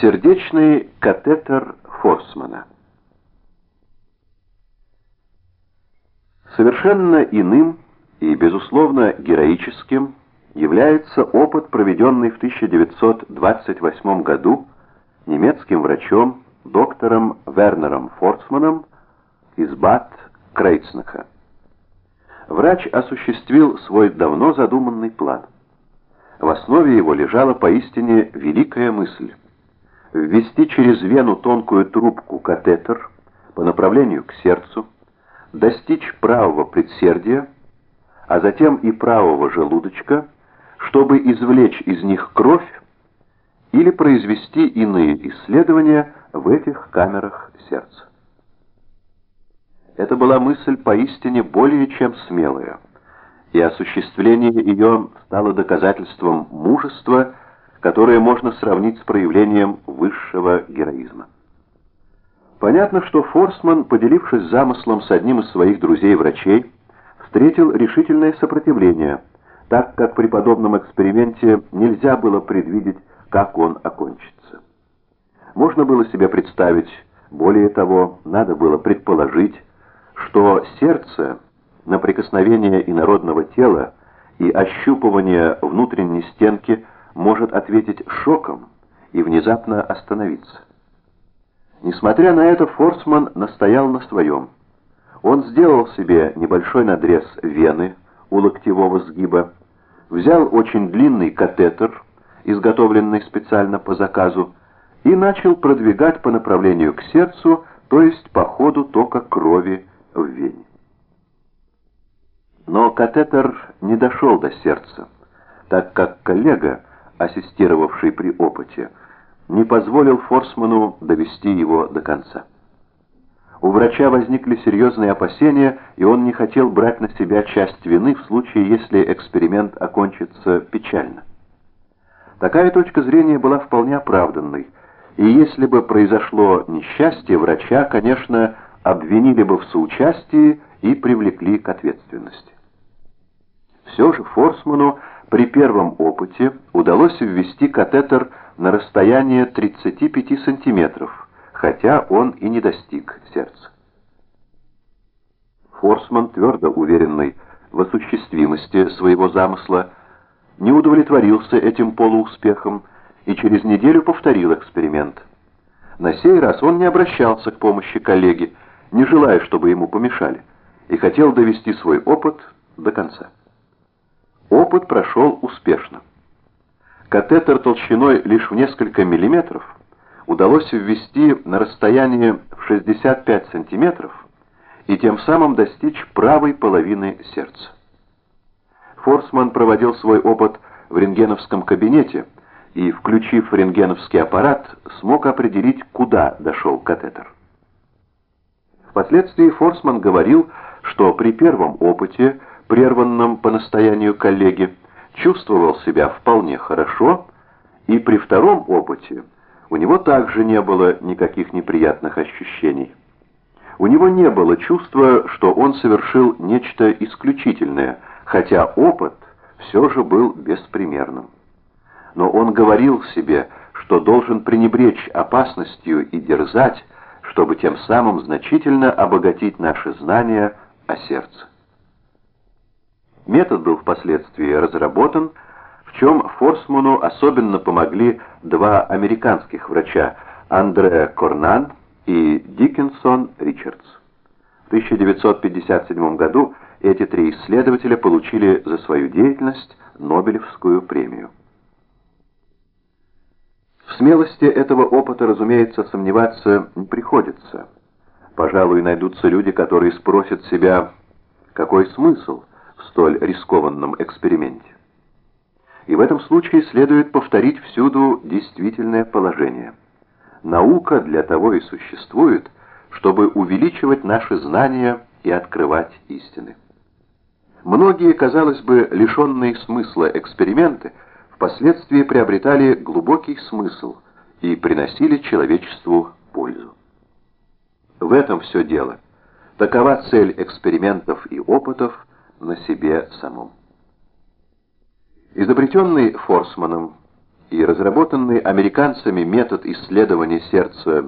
Сердечный катетер Форсмана. Совершенно иным и, безусловно, героическим является опыт, проведенный в 1928 году немецким врачом доктором Вернером Форсманом из Бад Крейцнаха. Врач осуществил свой давно задуманный план. В основе его лежала поистине великая мысль ввести через вену тонкую трубку катетер по направлению к сердцу, достичь правого предсердия, а затем и правого желудочка, чтобы извлечь из них кровь или произвести иные исследования в этих камерах сердца. Это была мысль поистине более чем смелая, и осуществление ее стало доказательством мужества которое можно сравнить с проявлением высшего героизма. Понятно, что Форсман, поделившись замыслом с одним из своих друзей-врачей, встретил решительное сопротивление, так как при подобном эксперименте нельзя было предвидеть, как он окончится. Можно было себе представить, более того, надо было предположить, что сердце на прикосновение инородного тела и ощупывание внутренней стенки – может ответить шоком и внезапно остановиться. Несмотря на это, Форсман настоял на своем. Он сделал себе небольшой надрез вены у локтевого сгиба, взял очень длинный катетер, изготовленный специально по заказу, и начал продвигать по направлению к сердцу, то есть по ходу тока крови в вене. Но катетер не дошел до сердца, так как коллега, ассистировавший при опыте, не позволил Форсману довести его до конца. У врача возникли серьезные опасения, и он не хотел брать на себя часть вины в случае, если эксперимент окончится печально. Такая точка зрения была вполне оправданной, и если бы произошло несчастье, врача, конечно, обвинили бы в соучастии и привлекли к ответственности. Все же Форсману при первом опыте удалось ввести катетер на расстояние 35 сантиметров, хотя он и не достиг сердца. Форсман, твердо уверенный в осуществимости своего замысла, не удовлетворился этим полууспехом и через неделю повторил эксперимент. На сей раз он не обращался к помощи коллеги, не желая, чтобы ему помешали, и хотел довести свой опыт до конца. Опыт прошел успешно. Катетер толщиной лишь в несколько миллиметров удалось ввести на расстояние в 65 сантиметров и тем самым достичь правой половины сердца. Форсман проводил свой опыт в рентгеновском кабинете и, включив рентгеновский аппарат, смог определить, куда дошел катетер. Впоследствии Форсман говорил, что при первом опыте прерванном по настоянию коллеги, чувствовал себя вполне хорошо, и при втором опыте у него также не было никаких неприятных ощущений. У него не было чувства, что он совершил нечто исключительное, хотя опыт все же был беспримерным. Но он говорил себе, что должен пренебречь опасностью и дерзать, чтобы тем самым значительно обогатить наши знания о сердце. Метод был впоследствии разработан, в чем Форсману особенно помогли два американских врача Андре Корнан и Диккенсон Ричардс. В 1957 году эти три исследователя получили за свою деятельность Нобелевскую премию. В смелости этого опыта, разумеется, сомневаться не приходится. Пожалуй, найдутся люди, которые спросят себя, какой смысл – в столь рискованном эксперименте. И в этом случае следует повторить всюду действительное положение. Наука для того и существует, чтобы увеличивать наши знания и открывать истины. Многие, казалось бы, лишенные смысла эксперименты впоследствии приобретали глубокий смысл и приносили человечеству пользу. В этом все дело. Такова цель экспериментов и опытов, на себе самом. Изобретенный Форсманом и разработанный американцами метод исследования сердца